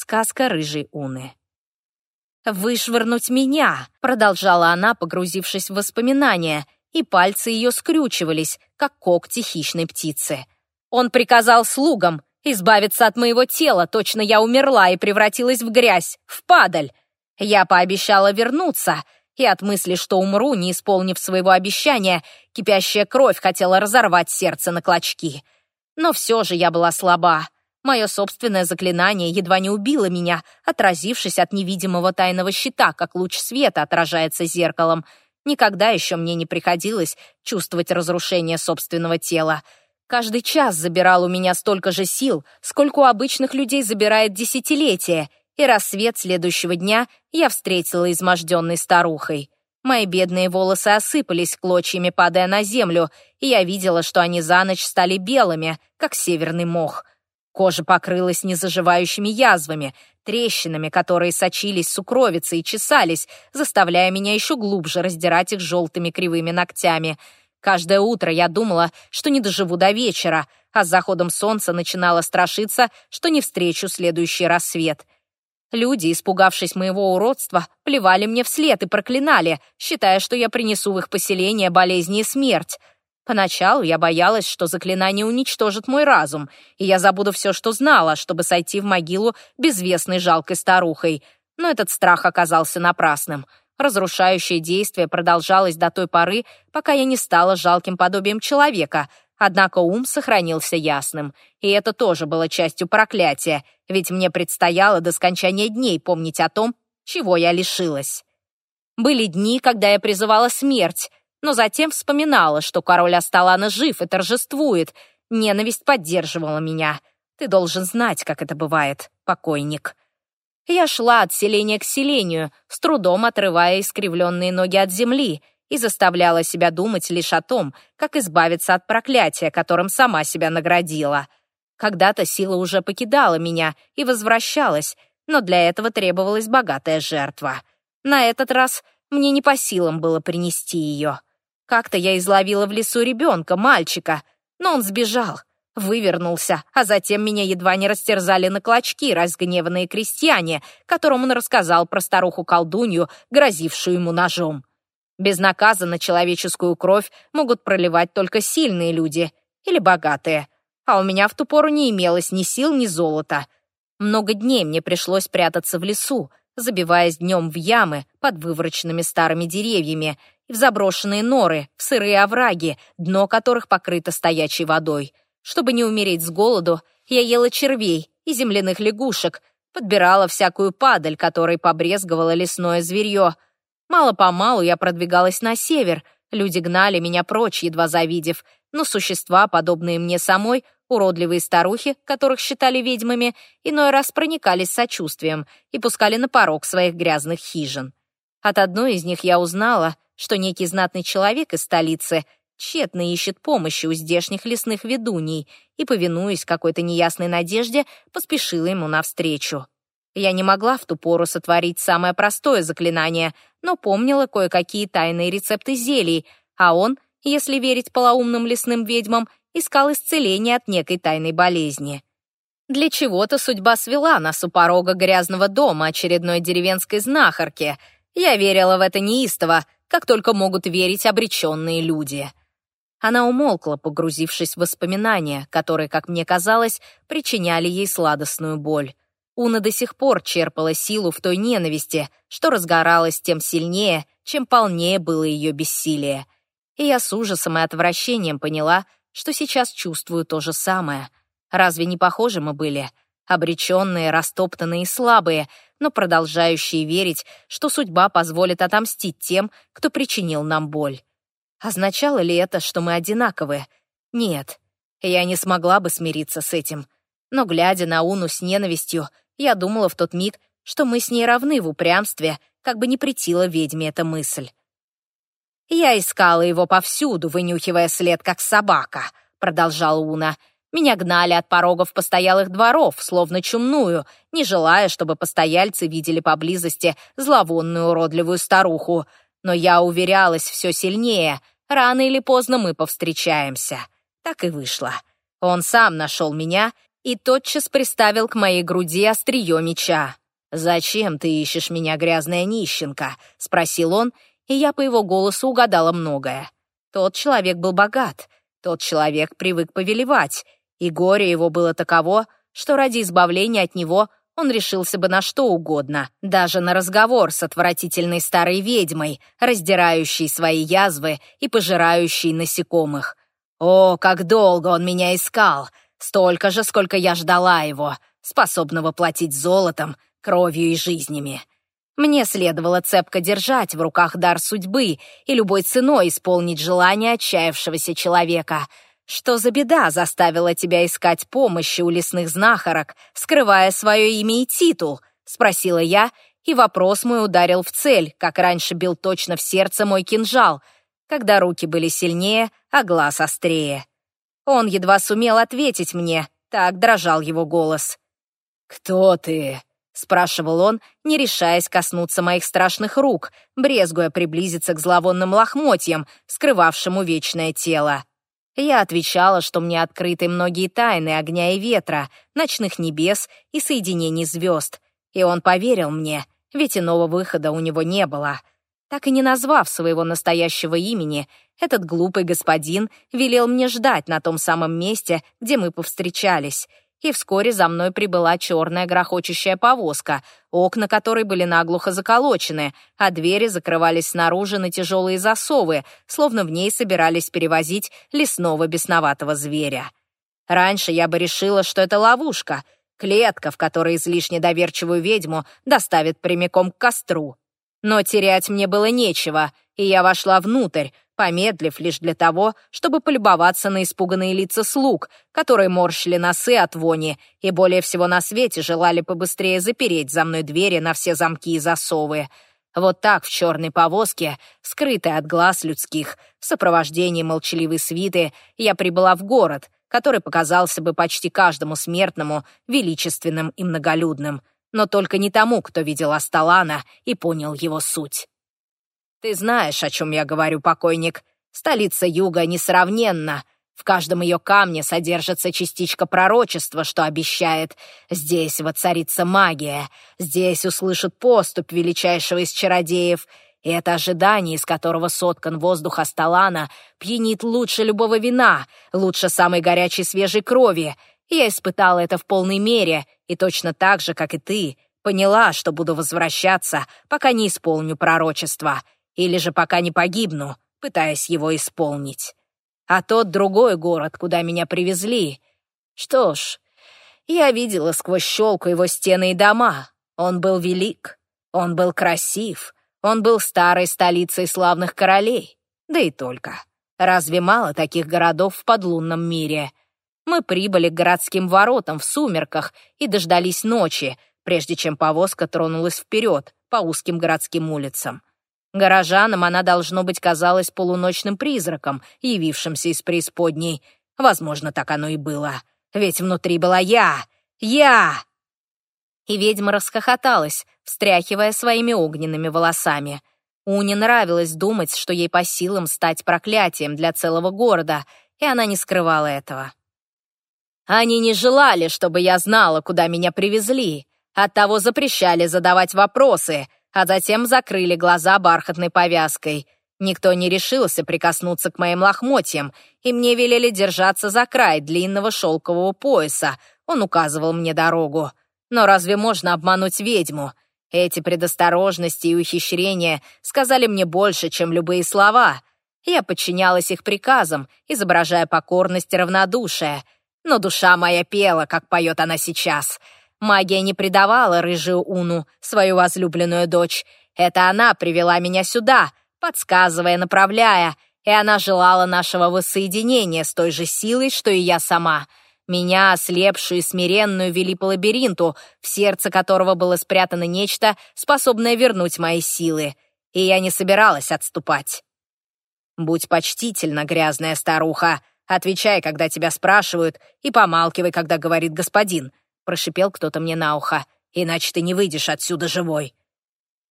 Сказка рыжей Уны. «Вышвырнуть меня!» — продолжала она, погрузившись в воспоминания, и пальцы ее скрючивались, как когти хищной птицы. «Он приказал слугам избавиться от моего тела, точно я умерла и превратилась в грязь, в падаль. Я пообещала вернуться, и от мысли, что умру, не исполнив своего обещания, кипящая кровь хотела разорвать сердце на клочки. Но все же я была слаба. Мое собственное заклинание едва не убило меня, отразившись от невидимого тайного щита, как луч света отражается зеркалом. Никогда еще мне не приходилось чувствовать разрушение собственного тела. Каждый час забирал у меня столько же сил, сколько у обычных людей забирает десятилетие, и рассвет следующего дня я встретила изможденной старухой. Мои бедные волосы осыпались клочьями, падая на землю, и я видела, что они за ночь стали белыми, как северный мох — Кожа покрылась незаживающими язвами, трещинами, которые сочились сукровицей и чесались, заставляя меня еще глубже раздирать их желтыми кривыми ногтями. Каждое утро я думала, что не доживу до вечера, а с заходом солнца начинала страшиться, что не встречу следующий рассвет. Люди, испугавшись моего уродства, плевали мне вслед и проклинали, считая, что я принесу в их поселение болезни и смерть. Поначалу я боялась, что заклинание уничтожит мой разум, и я забуду все, что знала, чтобы сойти в могилу безвестной жалкой старухой. Но этот страх оказался напрасным. Разрушающее действие продолжалось до той поры, пока я не стала жалким подобием человека, однако ум сохранился ясным. И это тоже было частью проклятия, ведь мне предстояло до скончания дней помнить о том, чего я лишилась. Были дни, когда я призывала смерть, но затем вспоминала, что король Асталана жив и торжествует. Ненависть поддерживала меня. Ты должен знать, как это бывает, покойник. Я шла от селения к селению, с трудом отрывая искривленные ноги от земли, и заставляла себя думать лишь о том, как избавиться от проклятия, которым сама себя наградила. Когда-то сила уже покидала меня и возвращалась, но для этого требовалась богатая жертва. На этот раз мне не по силам было принести ее. Как-то я изловила в лесу ребенка, мальчика, но он сбежал, вывернулся, а затем меня едва не растерзали на клочки разгневанные крестьяне, которым он рассказал про старуху-колдунью, грозившую ему ножом. Безнаказанно человеческую кровь могут проливать только сильные люди или богатые, а у меня в ту пору не имелось ни сил, ни золота. Много дней мне пришлось прятаться в лесу, забиваясь днем в ямы под вывороченными старыми деревьями, в заброшенные норы, в сырые овраги, дно которых покрыто стоячей водой. Чтобы не умереть с голоду, я ела червей и земляных лягушек, подбирала всякую падаль, которой побрезговало лесное зверье. Мало-помалу я продвигалась на север, люди гнали меня прочь, едва завидев, но существа, подобные мне самой, уродливые старухи, которых считали ведьмами, иной раз проникались сочувствием и пускали на порог своих грязных хижин. От одной из них я узнала — что некий знатный человек из столицы тщетно ищет помощи у здешних лесных ведуней и, повинуясь какой-то неясной надежде, поспешила ему навстречу. Я не могла в ту пору сотворить самое простое заклинание, но помнила кое-какие тайные рецепты зелий, а он, если верить полоумным лесным ведьмам, искал исцеление от некой тайной болезни. Для чего-то судьба свела нас у порога грязного дома очередной деревенской знахарки. Я верила в это неистово, как только могут верить обреченные люди. Она умолкла, погрузившись в воспоминания, которые, как мне казалось, причиняли ей сладостную боль. Уна до сих пор черпала силу в той ненависти, что разгоралась тем сильнее, чем полнее было ее бессилие. И я с ужасом и отвращением поняла, что сейчас чувствую то же самое. Разве не похожи мы были? Обреченные, растоптанные и слабые — но продолжающие верить, что судьба позволит отомстить тем, кто причинил нам боль. Означало ли это, что мы одинаковы? Нет, я не смогла бы смириться с этим. Но, глядя на Уну с ненавистью, я думала в тот миг, что мы с ней равны в упрямстве, как бы не претила ведьме эта мысль. «Я искала его повсюду, вынюхивая след, как собака», — продолжала Уна. Меня гнали от порогов постоялых дворов, словно чумную, не желая, чтобы постояльцы видели поблизости зловонную уродливую старуху. Но я уверялась все сильнее, рано или поздно мы повстречаемся. Так и вышло. Он сам нашел меня, и тотчас приставил к моей груди острие меча. «Зачем ты ищешь меня, грязная нищенка?» — спросил он, и я по его голосу угадала многое. Тот человек был богат, тот человек привык повелевать, и горе его было таково, что ради избавления от него он решился бы на что угодно, даже на разговор с отвратительной старой ведьмой, раздирающей свои язвы и пожирающей насекомых. О, как долго он меня искал! Столько же, сколько я ждала его, способного платить золотом, кровью и жизнями. Мне следовало цепко держать в руках дар судьбы и любой ценой исполнить желание отчаявшегося человека — что за беда заставила тебя искать помощи у лесных знахарок, скрывая свое имя и титул?» — спросила я, и вопрос мой ударил в цель, как раньше бил точно в сердце мой кинжал, когда руки были сильнее, а глаз острее. Он едва сумел ответить мне, так дрожал его голос. «Кто ты?» — спрашивал он, не решаясь коснуться моих страшных рук, брезгуя приблизиться к зловонным лохмотьям, скрывавшему вечное тело. Я отвечала, что мне открыты многие тайны огня и ветра, ночных небес и соединений звезд. И он поверил мне, ведь иного выхода у него не было. Так и не назвав своего настоящего имени, этот глупый господин велел мне ждать на том самом месте, где мы повстречались — и вскоре за мной прибыла черная грохочущая повозка, окна которой были наглухо заколочены, а двери закрывались снаружи на тяжелые засовы, словно в ней собирались перевозить лесного бесноватого зверя. Раньше я бы решила, что это ловушка, клетка, в которой излишне доверчивую ведьму доставит прямиком к костру. Но терять мне было нечего, и я вошла внутрь, помедлив лишь для того, чтобы полюбоваться на испуганные лица слуг, которые морщили носы от вони и более всего на свете желали побыстрее запереть за мной двери на все замки и засовы. Вот так в черной повозке, скрытой от глаз людских, в сопровождении молчаливой свиты, я прибыла в город, который показался бы почти каждому смертному величественным и многолюдным, но только не тому, кто видел Асталана и понял его суть. Ты знаешь, о чем я говорю, покойник. Столица Юга несравненна. В каждом ее камне содержится частичка пророчества, что обещает. Здесь воцарится магия. Здесь услышит поступь величайшего из чародеев. И это ожидание, из которого соткан воздух Асталана, пьянит лучше любого вина, лучше самой горячей свежей крови. Я испытала это в полной мере, и точно так же, как и ты, поняла, что буду возвращаться, пока не исполню пророчество или же пока не погибну, пытаясь его исполнить. А тот другой город, куда меня привезли... Что ж, я видела сквозь щелку его стены и дома. Он был велик, он был красив, он был старой столицей славных королей. Да и только. Разве мало таких городов в подлунном мире? Мы прибыли к городским воротам в сумерках и дождались ночи, прежде чем повозка тронулась вперед по узким городским улицам. Горожанам она, должно быть, казалась полуночным призраком, явившимся из преисподней. Возможно, так оно и было. Ведь внутри была я! Я! И ведьма расхохоталась, встряхивая своими огненными волосами. Уне нравилось думать, что ей по силам стать проклятием для целого города, и она не скрывала этого. Они не желали, чтобы я знала, куда меня привезли. Оттого запрещали задавать вопросы, а затем закрыли глаза бархатной повязкой. Никто не решился прикоснуться к моим лохмотьям, и мне велели держаться за край длинного шелкового пояса. Он указывал мне дорогу. Но разве можно обмануть ведьму? Эти предосторожности и ухищрения сказали мне больше, чем любые слова. Я подчинялась их приказам, изображая покорность и равнодушие. Но душа моя пела, как поет она сейчас — Магия не предавала рыжую Уну, свою возлюбленную дочь. Это она привела меня сюда, подсказывая, направляя, и она желала нашего воссоединения с той же силой, что и я сама. Меня, ослепшую и смиренную, вели по лабиринту, в сердце которого было спрятано нечто, способное вернуть мои силы. И я не собиралась отступать. «Будь почтительна, грязная старуха. Отвечай, когда тебя спрашивают, и помалкивай, когда говорит господин прошипел кто-то мне на ухо. «Иначе ты не выйдешь отсюда живой».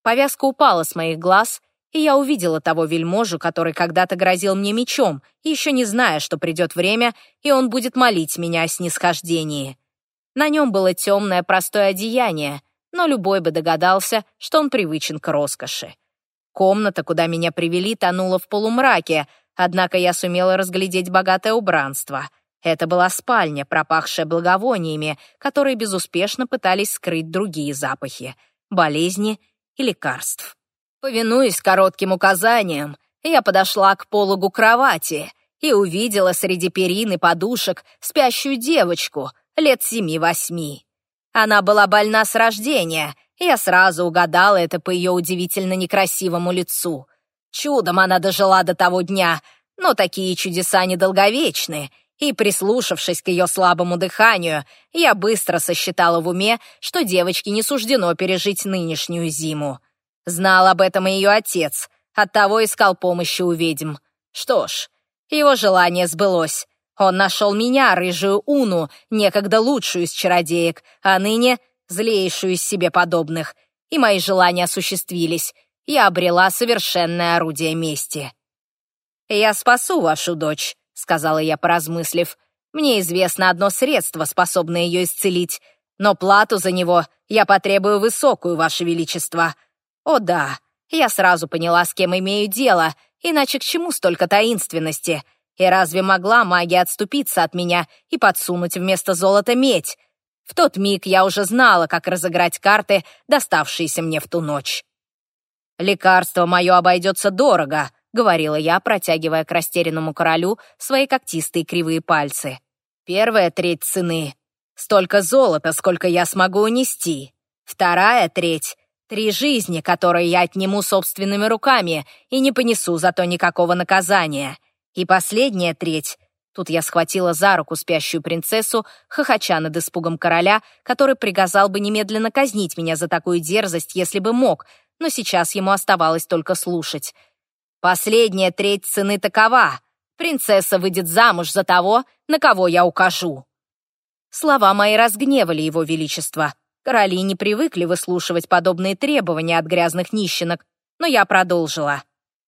Повязка упала с моих глаз, и я увидела того вельможу, который когда-то грозил мне мечом, еще не зная, что придет время, и он будет молить меня о снисхождении. На нем было темное простое одеяние, но любой бы догадался, что он привычен к роскоши. Комната, куда меня привели, тонула в полумраке, однако я сумела разглядеть богатое убранство. Это была спальня, пропахшая благовониями, которые безуспешно пытались скрыть другие запахи — болезни и лекарств. Повинуясь коротким указаниям, я подошла к пологу кровати и увидела среди перин и подушек спящую девочку лет семи-восьми. Она была больна с рождения, я сразу угадала это по ее удивительно некрасивому лицу. Чудом она дожила до того дня, но такие чудеса недолговечны, и, прислушавшись к ее слабому дыханию, я быстро сосчитала в уме, что девочке не суждено пережить нынешнюю зиму. Знал об этом и ее отец, оттого искал помощи у ведьм. Что ж, его желание сбылось. Он нашел меня, рыжую Уну, некогда лучшую из чародеек, а ныне злейшую из себе подобных. И мои желания осуществились. Я обрела совершенное орудие мести. «Я спасу вашу дочь», — сказала я, поразмыслив. «Мне известно одно средство, способное ее исцелить, но плату за него я потребую высокую, ваше величество». «О да, я сразу поняла, с кем имею дело, иначе к чему столько таинственности?» И разве могла магия отступиться от меня и подсунуть вместо золота медь? В тот миг я уже знала, как разыграть карты, доставшиеся мне в ту ночь. «Лекарство мое обойдется дорого», — говорила я, протягивая к растерянному королю свои когтистые кривые пальцы. «Первая треть цены — столько золота, сколько я смогу унести. Вторая треть — три жизни, которые я отниму собственными руками и не понесу зато никакого наказания. И последняя треть. Тут я схватила за руку спящую принцессу, хохоча над испугом короля, который приказал бы немедленно казнить меня за такую дерзость, если бы мог, но сейчас ему оставалось только слушать. Последняя треть цены такова. Принцесса выйдет замуж за того, на кого я укажу. Слова мои разгневали его величество. Короли не привыкли выслушивать подобные требования от грязных нищенок, но я продолжила.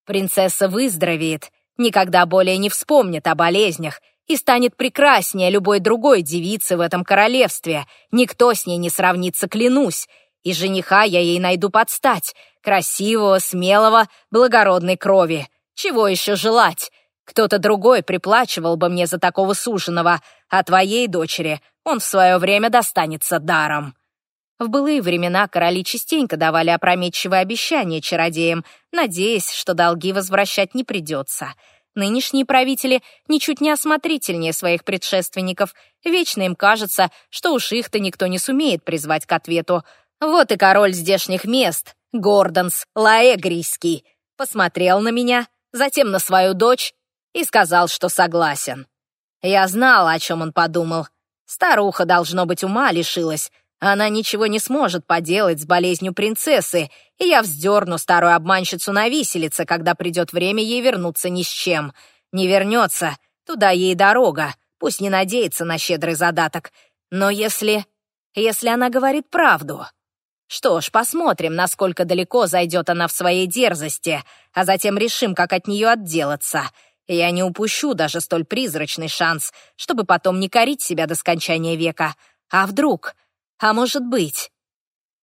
Принцесса выздоровеет, никогда более не вспомнит о болезнях и станет прекраснее любой другой девицы в этом королевстве. Никто с ней не сравнится, клянусь. И жениха я ей найду подстать, красивого, смелого, благородной крови. Чего еще желать? Кто-то другой приплачивал бы мне за такого суженого, а твоей дочери он в свое время достанется даром. В былые времена короли частенько давали опрометчивые обещания чародеям, надеясь, что долги возвращать не придется. Нынешние правители ничуть не осмотрительнее своих предшественников. Вечно им кажется, что уж их-то никто не сумеет призвать к ответу. Вот и король здешних мест, Гордонс Лаэгрийский, посмотрел на меня, затем на свою дочь и сказал, что согласен. Я знала, о чем он подумал. Старуха, должно быть, ума лишилась, она ничего не сможет поделать с болезнью принцессы, и я вздерну старую обманщицу на виселице, когда придет время ей вернуться ни с чем. Не вернется, туда ей дорога, пусть не надеется на щедрый задаток. Но если... если она говорит правду... Что ж, посмотрим, насколько далеко зайдет она в своей дерзости, а затем решим, как от нее отделаться. Я не упущу даже столь призрачный шанс, чтобы потом не корить себя до скончания века. А вдруг... А может быть...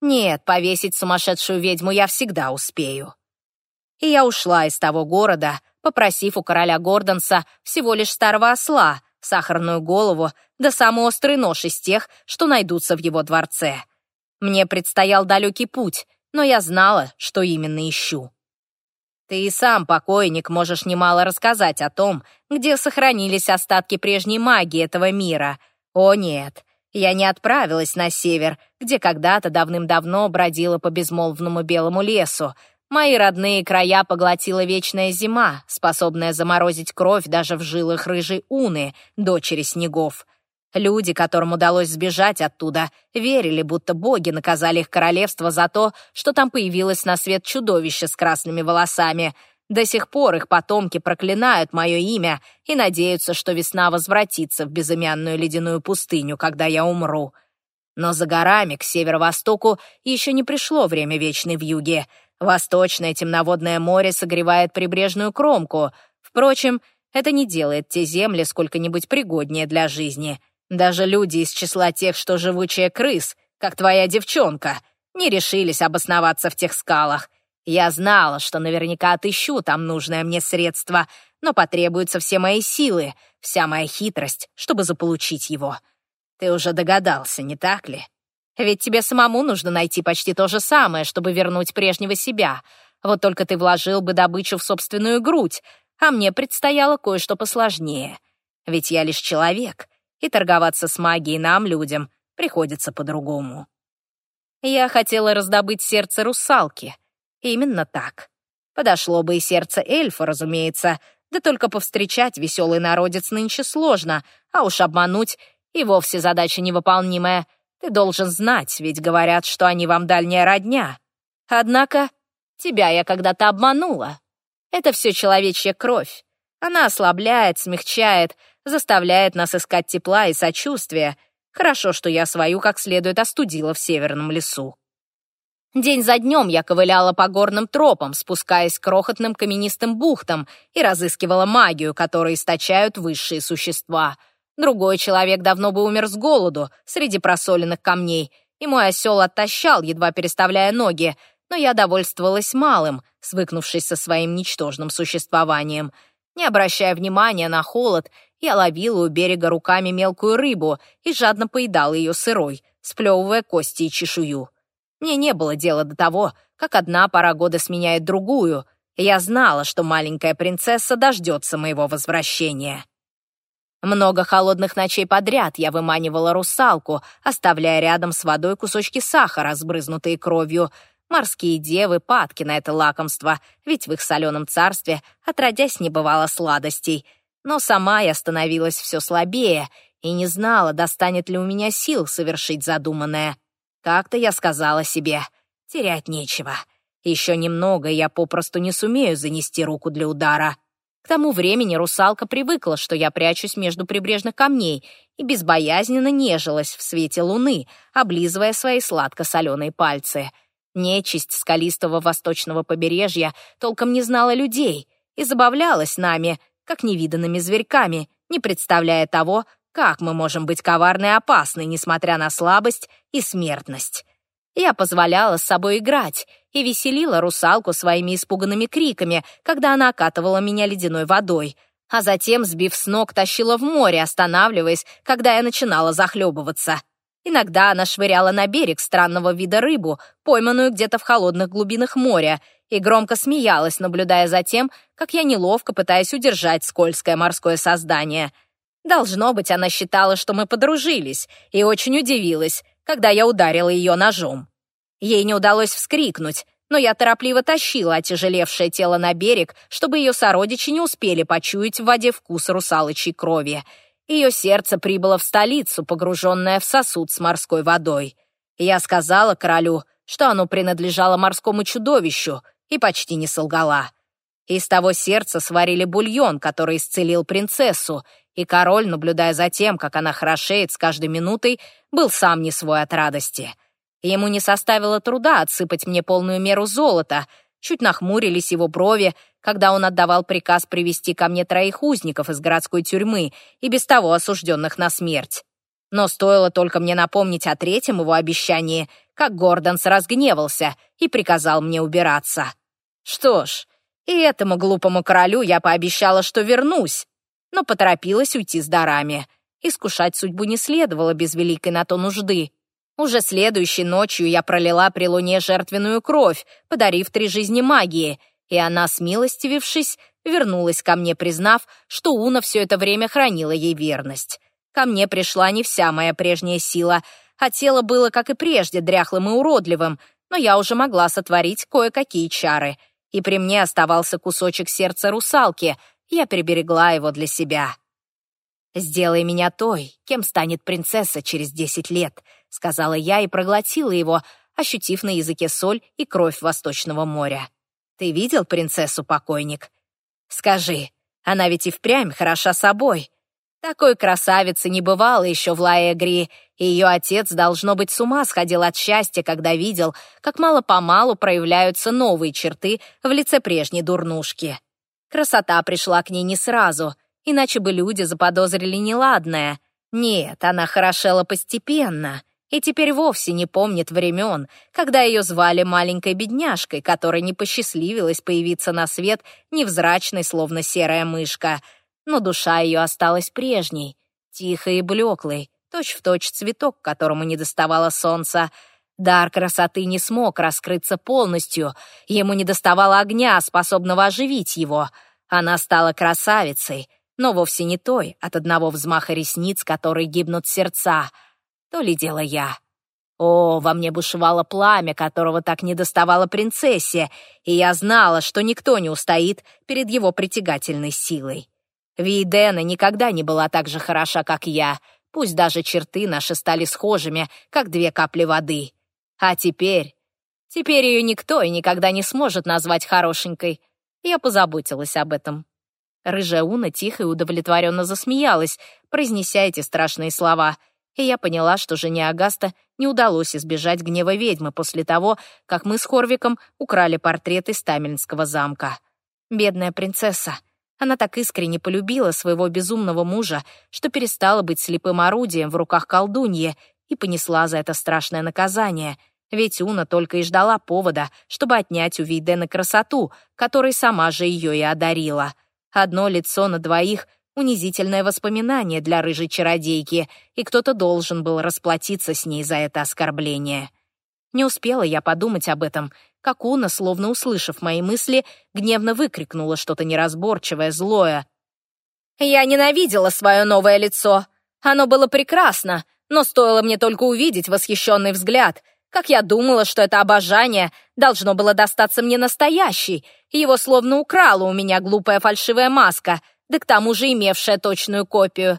Нет, повесить сумасшедшую ведьму я всегда успею. И я ушла из того города, попросив у короля Гордонса всего лишь старого осла, сахарную голову, да самый острый нож из тех, что найдутся в его дворце. Мне предстоял далекий путь, но я знала, что именно ищу. Ты и сам, покойник, можешь немало рассказать о том, где сохранились остатки прежней магии этого мира. О нет, я не отправилась на север, где когда-то давным-давно бродила по безмолвному белому лесу. Мои родные края поглотила вечная зима, способная заморозить кровь даже в жилах рыжей Уны, дочери снегов. Люди, которым удалось сбежать оттуда, верили, будто боги наказали их королевство за то, что там появилось на свет чудовище с красными волосами — до сих пор их потомки проклинают мое имя и надеются, что весна возвратится в безымянную ледяную пустыню, когда я умру. Но за горами, к северо-востоку, еще не пришло время вечной вьюги. Восточное темноводное море согревает прибрежную кромку. Впрочем, это не делает те земли сколько-нибудь пригоднее для жизни. Даже люди из числа тех, что живучая крыс, как твоя девчонка, не решились обосноваться в тех скалах. Я знала, что наверняка отыщу там нужное мне средство, но потребуются все мои силы, вся моя хитрость, чтобы заполучить его. Ты уже догадался, не так ли? Ведь тебе самому нужно найти почти то же самое, чтобы вернуть прежнего себя. Вот только ты вложил бы добычу в собственную грудь, а мне предстояло кое-что посложнее. Ведь я лишь человек, и торговаться с магией нам, людям, приходится по-другому. Я хотела раздобыть сердце русалки. Именно так. Подошло бы и сердце эльфа, разумеется, да только повстречать веселый народец нынче сложно, а уж обмануть и вовсе задача невыполнимая. Ты должен знать, ведь говорят, что они вам дальняя родня. Однако тебя я когда-то обманула. Это все человечья кровь. Она ослабляет, смягчает, заставляет нас искать тепла и сочувствия. Хорошо, что я свою как следует остудила в северном лесу. День за днем я ковыляла по горным тропам, спускаясь к крохотным каменистым бухтам и разыскивала магию, которую источают высшие существа. Другой человек давно бы умер с голоду среди просоленных камней, и мой осел оттащал, едва переставляя ноги, но я довольствовалась малым, свыкнувшись со своим ничтожным существованием. Не обращая внимания на холод, я ловила у берега руками мелкую рыбу и жадно поедала ее сырой, сплевывая кости и чешую. Мне не было дела до того, как одна пора года сменяет другую, и я знала, что маленькая принцесса дождется моего возвращения. Много холодных ночей подряд я выманивала русалку, оставляя рядом с водой кусочки сахара, сбрызнутые кровью. Морские девы падки на это лакомство, ведь в их соленом царстве отродясь не бывало сладостей. Но сама я становилась все слабее и не знала, достанет ли у меня сил совершить задуманное. Как-то я сказала себе, терять нечего. Еще немного, я попросту не сумею занести руку для удара. К тому времени русалка привыкла, что я прячусь между прибрежных камней, и безбоязненно нежилась в свете луны, облизывая свои сладко-соленые пальцы. Нечисть скалистого восточного побережья толком не знала людей и забавлялась нами, как невиданными зверьками, не представляя того, как мы можем быть коварны и опасны, несмотря на слабость и смертность? Я позволяла с собой играть и веселила русалку своими испуганными криками, когда она окатывала меня ледяной водой, а затем, сбив с ног, тащила в море, останавливаясь, когда я начинала захлебываться. Иногда она швыряла на берег странного вида рыбу, пойманную где-то в холодных глубинах моря, и громко смеялась, наблюдая за тем, как я неловко пытаюсь удержать скользкое морское создание — Должно быть, она считала, что мы подружились, и очень удивилась, когда я ударила ее ножом. Ей не удалось вскрикнуть, но я торопливо тащила отяжелевшее тело на берег, чтобы ее сородичи не успели почуять в воде вкус русалочей крови. Ее сердце прибыло в столицу, погруженное в сосуд с морской водой. Я сказала королю, что оно принадлежало морскому чудовищу, и почти не солгала. Из того сердца сварили бульон, который исцелил принцессу, и король, наблюдая за тем, как она хорошеет с каждой минутой, был сам не свой от радости. Ему не составило труда отсыпать мне полную меру золота, чуть нахмурились его брови, когда он отдавал приказ привести ко мне троих узников из городской тюрьмы и без того осужденных на смерть. Но стоило только мне напомнить о третьем его обещании, как Гордонс разгневался и приказал мне убираться. Что ж, и этому глупому королю я пообещала, что вернусь, но поторопилась уйти с дарами. Искушать судьбу не следовало без великой на то нужды. Уже следующей ночью я пролила при луне жертвенную кровь, подарив три жизни магии, и она, смилостивившись, вернулась ко мне, признав, что Уна все это время хранила ей верность. Ко мне пришла не вся моя прежняя сила, а тело было, как и прежде, дряхлым и уродливым, но я уже могла сотворить кое-какие чары, и при мне оставался кусочек сердца русалки — я приберегла его для себя. «Сделай меня той, кем станет принцесса через десять лет», — сказала я и проглотила его, ощутив на языке соль и кровь Восточного моря. «Ты видел принцессу, покойник? Скажи, она ведь и впрямь хороша собой. Такой красавицы не бывало еще в Лаэгри, и ее отец, должно быть, с ума сходил от счастья, когда видел, как мало-помалу проявляются новые черты в лице прежней дурнушки. Красота пришла к ней не сразу, иначе бы люди заподозрили неладное. Нет, она хорошела постепенно и теперь вовсе не помнит времен, когда ее звали маленькой бедняжкой, которой не посчастливилось появиться на свет невзрачной, словно серая мышка. Но душа ее осталась прежней, тихой и блеклой, точь-в-точь цветок, которому не доставало солнца. Дар красоты не смог раскрыться полностью, ему не доставало огня, способного оживить его. Она стала красавицей, но вовсе не той, от одного взмаха ресниц, которые гибнут сердца. То ли дело я. О, во мне бушевало пламя, которого так не доставало принцессе, и я знала, что никто не устоит перед его притягательной силой. Вейдена никогда не была так же хороша, как я — Пусть даже черты наши стали схожими, как две капли воды. А теперь... Теперь ее никто и никогда не сможет назвать хорошенькой. Я позаботилась об этом. Рыжая Уна тихо и удовлетворенно засмеялась, произнеся эти страшные слова, и я поняла, что жене Агаста не удалось избежать гнева ведьмы после того, как мы с Хорвиком украли портрет из Тамельнского замка. Бедная принцесса. Она так искренне полюбила своего безумного мужа, что перестала быть слепым орудием в руках колдуньи и понесла за это страшное наказание. Ведь Уна только и ждала повода, чтобы отнять у Вейдена красоту, которой сама же ее и одарила. Одно лицо на двоих — унизительное воспоминание для рыжей чародейки, и кто-то должен был расплатиться с ней за это оскорбление. Не успела я подумать об этом, как Уна, словно услышав мои мысли, гневно выкрикнула что-то неразборчивое, злое. «Я ненавидела свое новое лицо. Оно было прекрасно, но стоило мне только увидеть восхищенный взгляд, как я думала, что это обожание должно было достаться мне настоящий. Его словно украла у меня глупая фальшивая маска, да к тому же имевшая точную копию.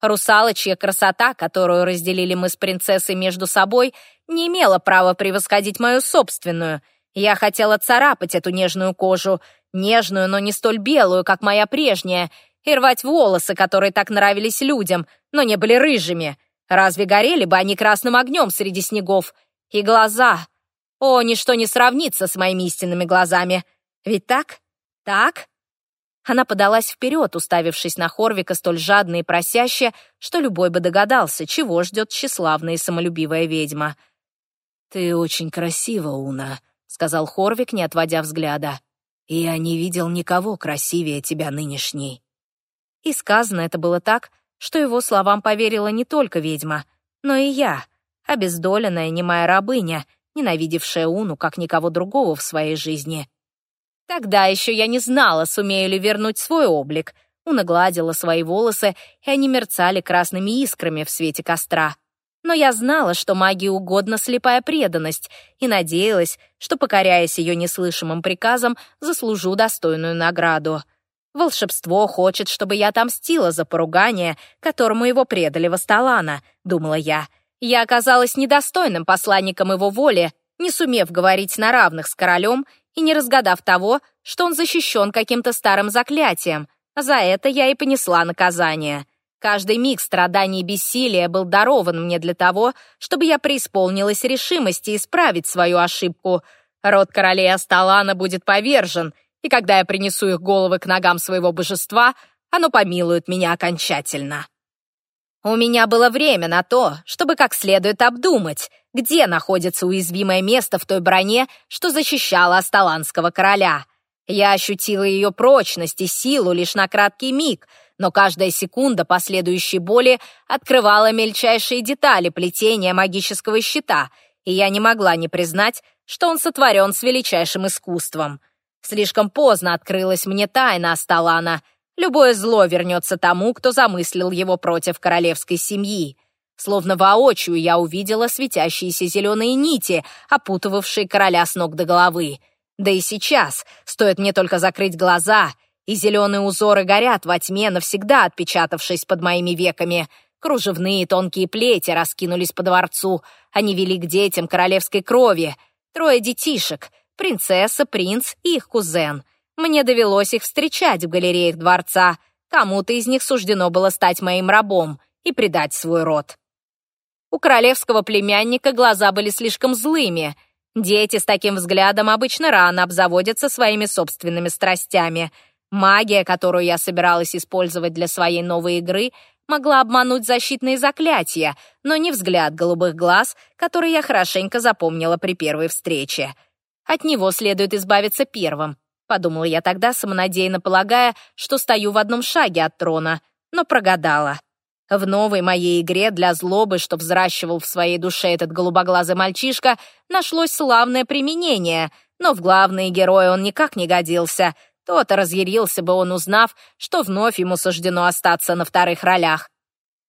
Русалочья красота, которую разделили мы с принцессой между собой, не имела права превосходить мою собственную — я хотела царапать эту нежную кожу, нежную, но не столь белую, как моя прежняя, и рвать волосы, которые так нравились людям, но не были рыжими. Разве горели бы они красным огнем среди снегов? И глаза. О, ничто не сравнится с моими истинными глазами. Ведь так? Так? Она подалась вперед, уставившись на Хорвика столь жадно и просяще, что любой бы догадался, чего ждет тщеславная и самолюбивая ведьма. «Ты очень красива, Уна», — сказал Хорвик, не отводя взгляда. «Я не видел никого красивее тебя нынешней». И сказано это было так, что его словам поверила не только ведьма, но и я, обездоленная немая рабыня, ненавидевшая Уну как никого другого в своей жизни. Тогда еще я не знала, сумею ли вернуть свой облик. Уна гладила свои волосы, и они мерцали красными искрами в свете костра но я знала, что магии угодна слепая преданность, и надеялась, что, покоряясь ее неслышимым приказам, заслужу достойную награду. Волшебство хочет, чтобы я отомстила за поругание, которому его предали Васталана, думала я. Я оказалась недостойным посланником его воли, не сумев говорить на равных с королем и не разгадав того, что он защищен каким-то старым заклятием. За это я и понесла наказание. Каждый миг страданий и бессилия был дарован мне для того, чтобы я преисполнилась решимости исправить свою ошибку. Род королей Асталана будет повержен, и когда я принесу их головы к ногам своего божества, оно помилует меня окончательно. У меня было время на то, чтобы как следует обдумать, где находится уязвимое место в той броне, что защищала Асталанского короля. Я ощутила ее прочность и силу лишь на краткий миг — но каждая секунда последующей боли открывала мельчайшие детали плетения магического щита, и я не могла не признать, что он сотворен с величайшим искусством. Слишком поздно открылась мне тайна Асталана. Любое зло вернется тому, кто замыслил его против королевской семьи. Словно воочию я увидела светящиеся зеленые нити, опутывавшие короля с ног до головы. Да и сейчас, стоит мне только закрыть глаза — и зеленые узоры горят во тьме, навсегда отпечатавшись под моими веками. Кружевные тонкие плети раскинулись по дворцу. Они вели к детям королевской крови. Трое детишек, принцесса, принц и их кузен. Мне довелось их встречать в галереях дворца. Кому-то из них суждено было стать моим рабом и предать свой род. У королевского племянника глаза были слишком злыми. Дети с таким взглядом обычно рано обзаводятся своими собственными страстями — Магия, которую я собиралась использовать для своей новой игры, могла обмануть защитные заклятия, но не взгляд голубых глаз, который я хорошенько запомнила при первой встрече. От него следует избавиться первым, подумала я тогда, самонадеянно полагая, что стою в одном шаге от трона, но прогадала. В новой моей игре для злобы, что взращивал в своей душе этот голубоглазый мальчишка, нашлось славное применение, но в главные герои он никак не годился. То-то разъярился бы он, узнав, что вновь ему суждено остаться на вторых ролях.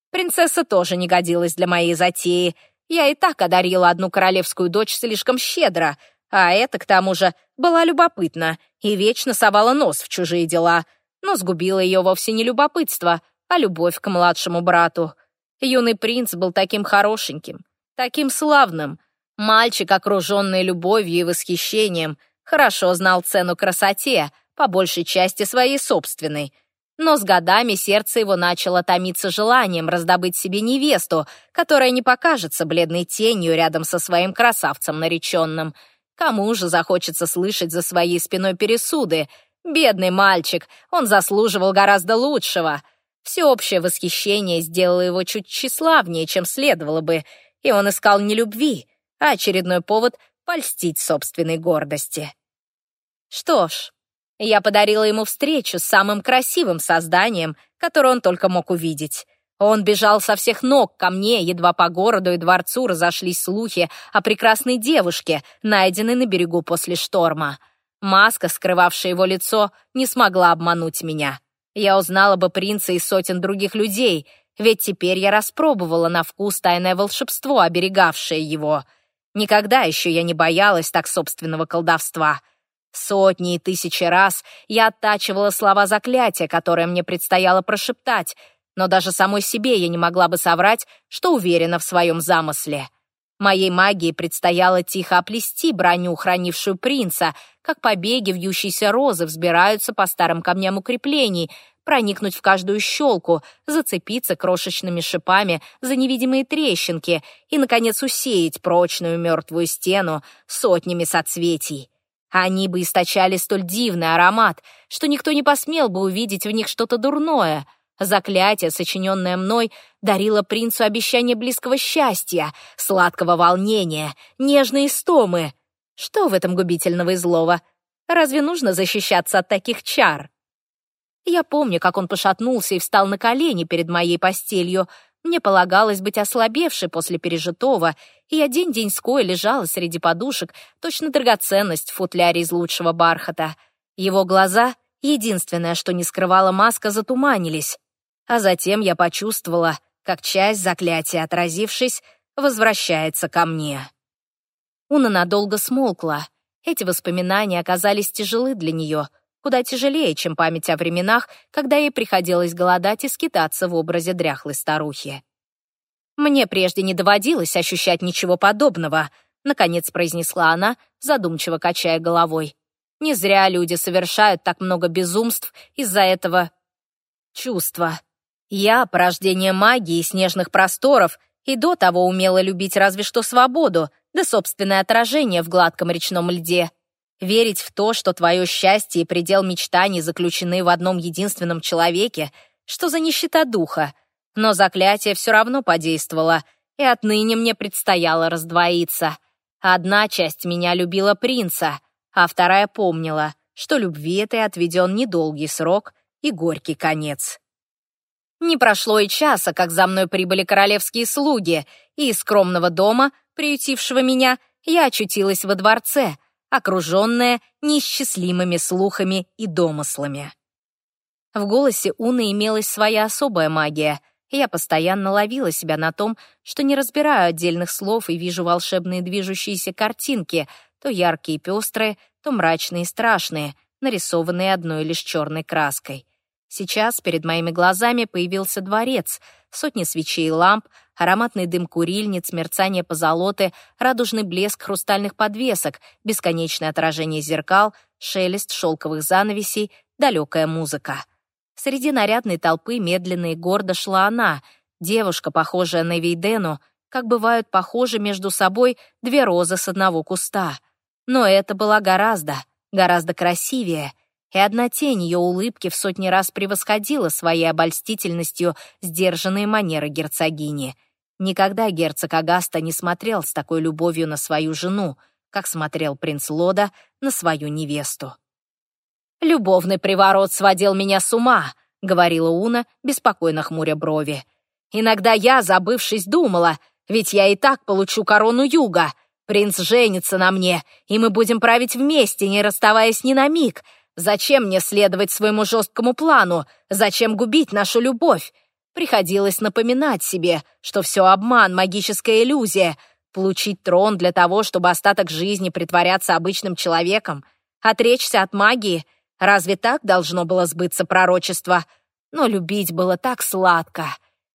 Принцесса тоже не годилась для моей затеи. Я и так одарила одну королевскую дочь слишком щедро, а эта, к тому же, была любопытна и вечно совала нос в чужие дела. Но сгубило ее вовсе не любопытство, а любовь к младшему брату. Юный принц был таким хорошеньким, таким славным. Мальчик, окруженный любовью и восхищением, хорошо знал цену красоте, по большей части своей собственной. Но с годами сердце его начало томиться желанием раздобыть себе невесту, которая не покажется бледной тенью рядом со своим красавцем нареченным. Кому же захочется слышать за своей спиной пересуды? Бедный мальчик, он заслуживал гораздо лучшего — Всеобщее восхищение сделало его чуть тщеславнее, чем следовало бы, и он искал не любви, а очередной повод польстить собственной гордости. Что ж, я подарила ему встречу с самым красивым созданием, которое он только мог увидеть. Он бежал со всех ног ко мне, едва по городу и дворцу разошлись слухи о прекрасной девушке, найденной на берегу после шторма. Маска, скрывавшая его лицо, не смогла обмануть меня. Я узнала бы принца и сотен других людей, ведь теперь я распробовала на вкус тайное волшебство, оберегавшее его. Никогда еще я не боялась так собственного колдовства. Сотни и тысячи раз я оттачивала слова заклятия, которые мне предстояло прошептать, но даже самой себе я не могла бы соврать, что уверена в своем замысле. Моей магии предстояло тихо оплести броню, хранившую принца, как побеги вьющейся розы взбираются по старым камням укреплений, проникнуть в каждую щелку, зацепиться крошечными шипами за невидимые трещинки и, наконец, усеять прочную мертвую стену сотнями соцветий. Они бы источали столь дивный аромат, что никто не посмел бы увидеть в них что-то дурное — Заклятие, сочиненное мной, дарило принцу обещание близкого счастья, сладкого волнения, нежной истомы. Что в этом губительного и злого? Разве нужно защищаться от таких чар? Я помню, как он пошатнулся и встал на колени перед моей постелью. Мне полагалось быть ослабевшей после пережитого, и я день-деньской лежала среди подушек, точно драгоценность в футляре из лучшего бархата. Его глаза, единственное, что не скрывала маска, затуманились а затем я почувствовала, как часть заклятия, отразившись, возвращается ко мне. Уна надолго смолкла. Эти воспоминания оказались тяжелы для нее, куда тяжелее, чем память о временах, когда ей приходилось голодать и скитаться в образе дряхлой старухи. «Мне прежде не доводилось ощущать ничего подобного», — наконец произнесла она, задумчиво качая головой. «Не зря люди совершают так много безумств из-за этого чувства. Я, порождение магии снежных просторов, и до того умела любить разве что свободу, да собственное отражение в гладком речном льде. Верить в то, что твое счастье и предел мечтаний заключены в одном единственном человеке, что за нищета духа. Но заклятие все равно подействовало, и отныне мне предстояло раздвоиться. Одна часть меня любила принца, а вторая помнила, что любви этой отведен недолгий срок и горький конец. Не прошло и часа, как за мной прибыли королевские слуги, и из скромного дома, приютившего меня, я очутилась во дворце, окруженная неисчислимыми слухами и домыслами. В голосе Уны имелась своя особая магия. Я постоянно ловила себя на том, что не разбираю отдельных слов и вижу волшебные движущиеся картинки, то яркие и пестрые, то мрачные и страшные, нарисованные одной лишь черной краской. Сейчас перед моими глазами появился дворец, сотни свечей и ламп, ароматный дым курильниц, мерцание позолоты, радужный блеск хрустальных подвесок, бесконечное отражение зеркал, шелест шелковых занавесей, далекая музыка. Среди нарядной толпы медленно и гордо шла она, девушка, похожая на Вейдену, как бывают похожи между собой две розы с одного куста. Но это была гораздо, гораздо красивее — и одна тень ее улыбки в сотни раз превосходила своей обольстительностью сдержанные манеры герцогини. Никогда герцог Агаста не смотрел с такой любовью на свою жену, как смотрел принц Лода на свою невесту. «Любовный приворот сводил меня с ума», — говорила Уна, беспокойно хмуря брови. «Иногда я, забывшись, думала, ведь я и так получу корону юга. Принц женится на мне, и мы будем править вместе, не расставаясь ни на миг. Зачем мне следовать своему жесткому плану? Зачем губить нашу любовь? Приходилось напоминать себе, что все обман, магическая иллюзия. Получить трон для того, чтобы остаток жизни притворяться обычным человеком. Отречься от магии. Разве так должно было сбыться пророчество? Но любить было так сладко.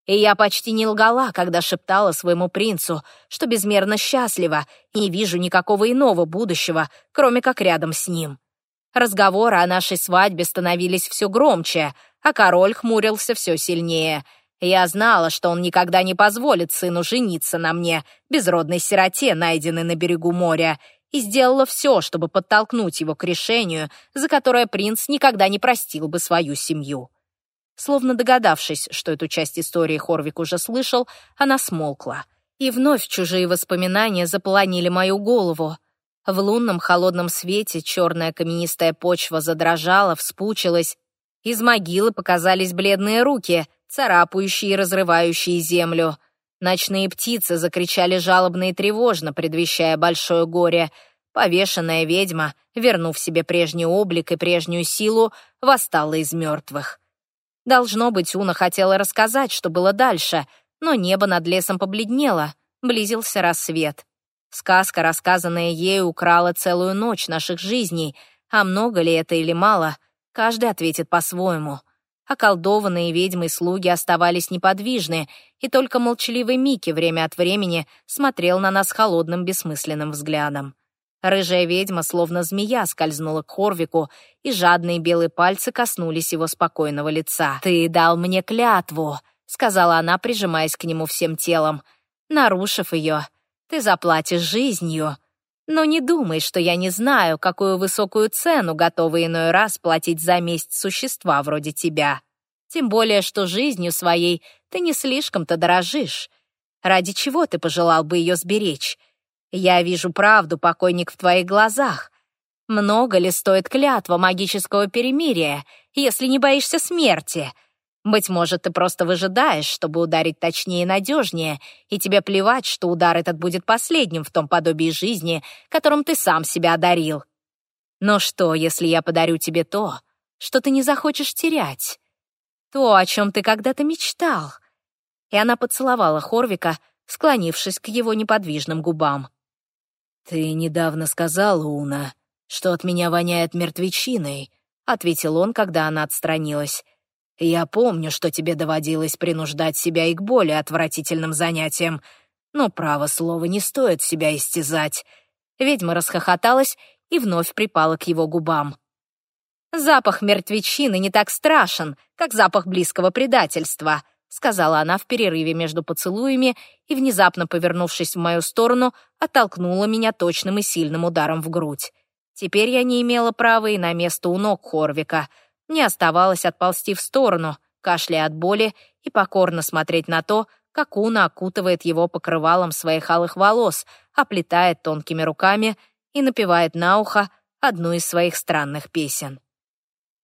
И я почти не лгала, когда шептала своему принцу, что безмерно счастлива и не вижу никакого иного будущего, кроме как рядом с ним. Разговоры о нашей свадьбе становились все громче, а король хмурился все сильнее. Я знала, что он никогда не позволит сыну жениться на мне, безродной сироте, найденной на берегу моря, и сделала все, чтобы подтолкнуть его к решению, за которое принц никогда не простил бы свою семью. Словно догадавшись, что эту часть истории Хорвик уже слышал, она смолкла. И вновь чужие воспоминания заполонили мою голову. В лунном холодном свете черная каменистая почва задрожала, вспучилась. Из могилы показались бледные руки, царапающие и разрывающие землю. Ночные птицы закричали жалобно и тревожно, предвещая большое горе. Повешенная ведьма, вернув себе прежний облик и прежнюю силу, восстала из мертвых. Должно быть, Уна хотела рассказать, что было дальше, но небо над лесом побледнело, близился рассвет. Сказка, рассказанная ею, украла целую ночь наших жизней, а много ли это или мало, каждый ответит по-своему. Околдованные ведьмы-слуги оставались неподвижны, и только молчаливый Микки время от времени смотрел на нас холодным бессмысленным взглядом. Рыжая ведьма, словно змея, скользнула к Хорвику, и жадные белые пальцы коснулись его спокойного лица. «Ты дал мне клятву», — сказала она, прижимаясь к нему всем телом. Нарушив ее, ты заплатишь жизнью. Но не думай, что я не знаю, какую высокую цену готовы иной раз платить за месть существа вроде тебя. Тем более, что жизнью своей ты не слишком-то дорожишь. Ради чего ты пожелал бы ее сберечь? Я вижу правду, покойник, в твоих глазах. Много ли стоит клятва магического перемирия, если не боишься смерти?» Быть может, ты просто выжидаешь, чтобы ударить точнее и надежнее, и тебе плевать, что удар этот будет последним в том подобии жизни, которым ты сам себя одарил. Но что, если я подарю тебе то, что ты не захочешь терять? То, о чем ты когда-то мечтал. И она поцеловала Хорвика, склонившись к его неподвижным губам. «Ты недавно сказала, Уна, что от меня воняет мертвечиной», — ответил он, когда она отстранилась. Я помню, что тебе доводилось принуждать себя и к более отвратительным занятиям, но, право слово, не стоит себя истязать». Ведьма расхохоталась и вновь припала к его губам. «Запах мертвечины не так страшен, как запах близкого предательства», сказала она в перерыве между поцелуями и, внезапно повернувшись в мою сторону, оттолкнула меня точным и сильным ударом в грудь. Теперь я не имела права и на место у ног Хорвика — мне оставалось отползти в сторону, кашляя от боли и покорно смотреть на то, как Уна окутывает его покрывалом своих алых волос, оплетает тонкими руками и напевает на ухо одну из своих странных песен.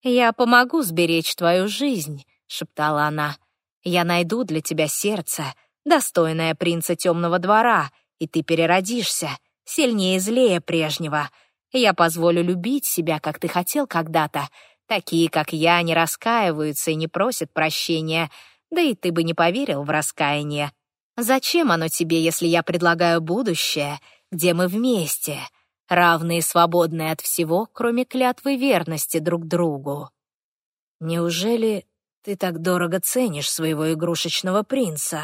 «Я помогу сберечь твою жизнь», — шептала она. «Я найду для тебя сердце, достойное принца темного двора, и ты переродишься, сильнее и злее прежнего. Я позволю любить себя, как ты хотел когда-то, Такие, как я, не раскаиваются и не просят прощения. Да и ты бы не поверил в раскаяние. Зачем оно тебе, если я предлагаю будущее, где мы вместе, равные и свободные от всего, кроме клятвы верности друг другу? Неужели ты так дорого ценишь своего игрушечного принца?»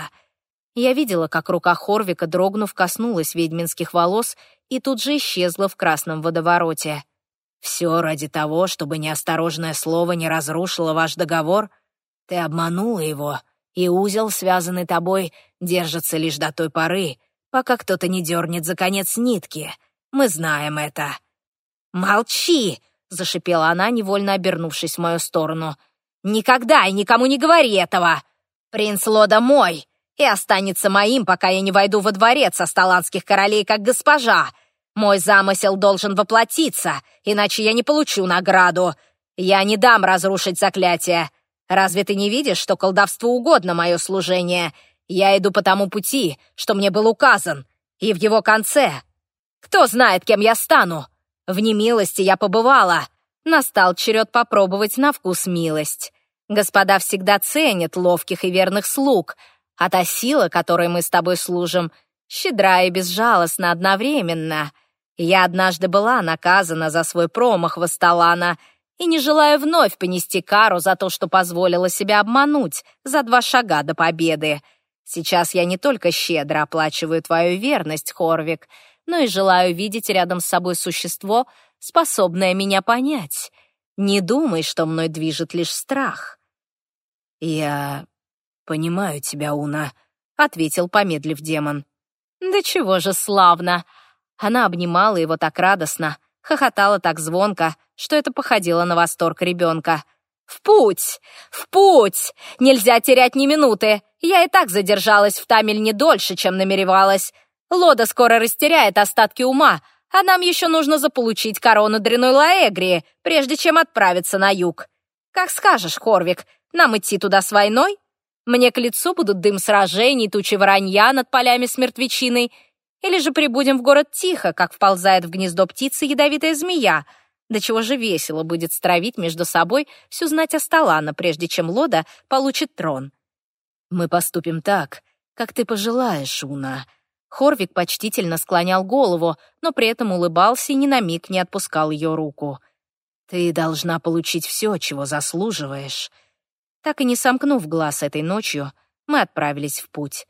Я видела, как рука Хорвика, дрогнув, коснулась ведьминских волос и тут же исчезла в красном водовороте. Все ради того, чтобы неосторожное слово не разрушило ваш договор? Ты обманула его, и узел, связанный тобой, держится лишь до той поры, пока кто-то не дернет за конец нитки. Мы знаем это». «Молчи!» — зашипела она, невольно обернувшись в мою сторону. «Никогда и никому не говори этого! Принц Лода мой и останется моим, пока я не войду во дворец асталанских королей как госпожа. Мой замысел должен воплотиться, иначе я не получу награду. Я не дам разрушить заклятие. Разве ты не видишь, что колдовству угодно мое служение? Я иду по тому пути, что мне был указан, и в его конце. Кто знает, кем я стану? В немилости я побывала. Настал черед попробовать на вкус милость. Господа всегда ценят ловких и верных слуг, а та сила, которой мы с тобой служим, щедра и безжалостна одновременно. Я однажды была наказана за свой промах в Асталана и не желаю вновь понести кару за то, что позволила себя обмануть за два шага до победы. Сейчас я не только щедро оплачиваю твою верность, Хорвик, но и желаю видеть рядом с собой существо, способное меня понять. Не думай, что мной движет лишь страх». «Я понимаю тебя, Уна», — ответил, помедлив демон. «Да чего же славно!» Она обнимала его так радостно, хохотала так звонко, что это походило на восторг ребенка. «В путь! В путь! Нельзя терять ни минуты! Я и так задержалась в Тамель не дольше, чем намеревалась. Лода скоро растеряет остатки ума, а нам еще нужно заполучить корону дряной Лаэгрии, прежде чем отправиться на юг. Как скажешь, Хорвик, нам идти туда с войной? Мне к лицу будут дым сражений, тучи воронья над полями с или же прибудем в город тихо, как вползает в гнездо птицы ядовитая змея. До чего же весело будет стравить между собой всю знать Асталана, прежде чем Лода получит трон. Мы поступим так, как ты пожелаешь, Уна, Хорвик почтительно склонял голову, но при этом улыбался и ни на миг не отпускал ее руку. «Ты должна получить все, чего заслуживаешь». Так и не сомкнув глаз этой ночью, мы отправились в путь.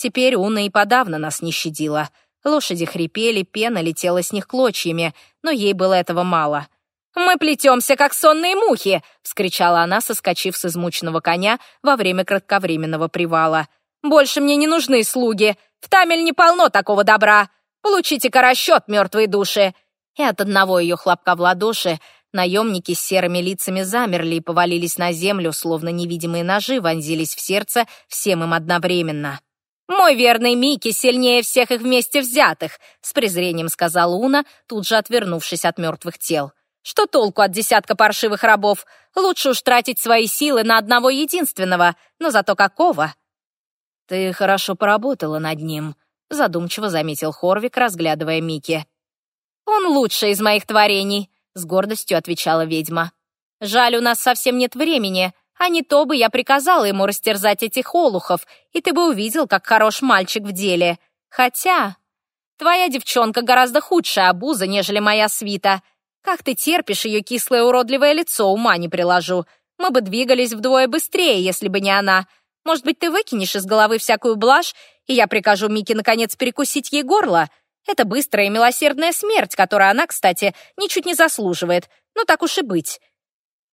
Теперь Уна и подавно нас не щадила. Лошади хрипели, пена летела с них клочьями, но ей было этого мало. «Мы плетемся, как сонные мухи!» — вскричала она, соскочив с измученного коня во время кратковременного привала. «Больше мне не нужны слуги. В Тамель не полно такого добра. Получите-ка расчет, мертвые души!» И от одного ее хлопка в ладоши наемники с серыми лицами замерли и повалились на землю, словно невидимые ножи вонзились в сердце всем им одновременно. «Мой верный Микки сильнее всех их вместе взятых», с презрением сказала Уна, тут же отвернувшись от мертвых тел. «Что толку от десятка паршивых рабов? Лучше уж тратить свои силы на одного единственного, но зато какого?» «Ты хорошо поработала над ним», — задумчиво заметил Хорвик, разглядывая Мики. «Он лучший из моих творений», — с гордостью отвечала ведьма. «Жаль, у нас совсем нет времени, а не то бы я приказала ему растерзать этих олухов, и ты бы увидел, как хорош мальчик в деле. Хотя твоя девчонка гораздо худшая обуза, нежели моя свита. Как ты терпишь ее кислое уродливое лицо, ума не приложу. Мы бы двигались вдвое быстрее, если бы не она. Может быть, ты выкинешь из головы всякую блажь, и я прикажу Мике наконец перекусить ей горло? Это быстрая и милосердная смерть, которой она, кстати, ничуть не заслуживает. Ну так уж и быть.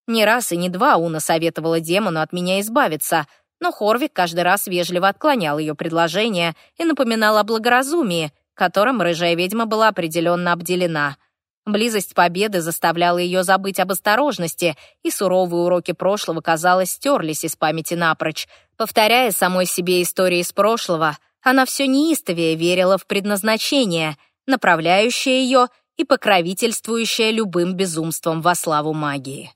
Не раз и не два Уна советовала демону от меня избавиться, но Хорвик каждый раз вежливо отклонял ее предложение и напоминал о благоразумии, которым рыжая ведьма была определенно обделена — Близость победы заставляла ее забыть об осторожности, и суровые уроки прошлого, казалось, стерлись из памяти напрочь. Повторяя самой себе истории из прошлого, она все неистовее верила в предназначение, направляющее ее и покровительствующее любым безумством во славу магии.